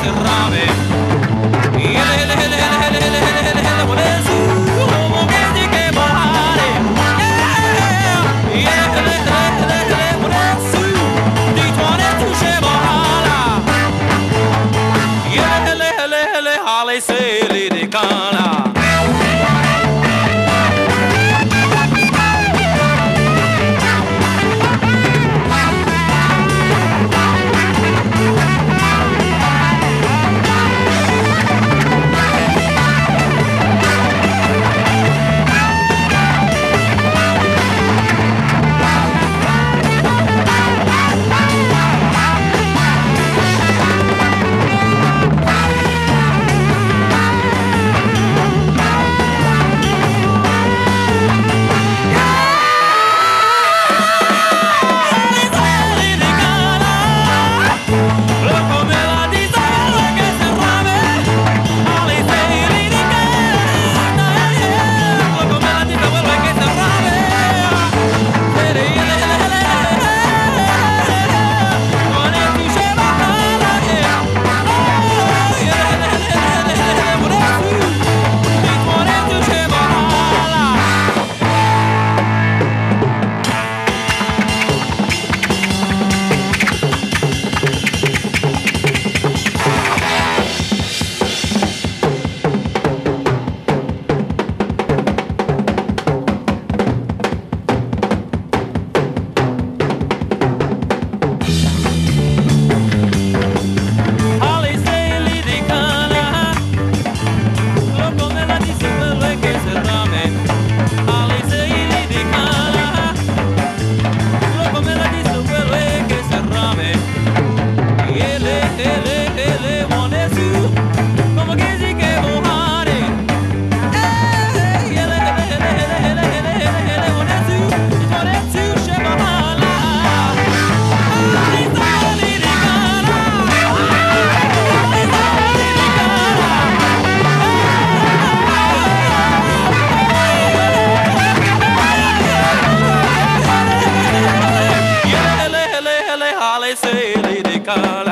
الثالث الرابع يا هلا هلا هلا هلا هلا هلا هلا هلا ونزول Holly Silly Decana. Vai ser lyrical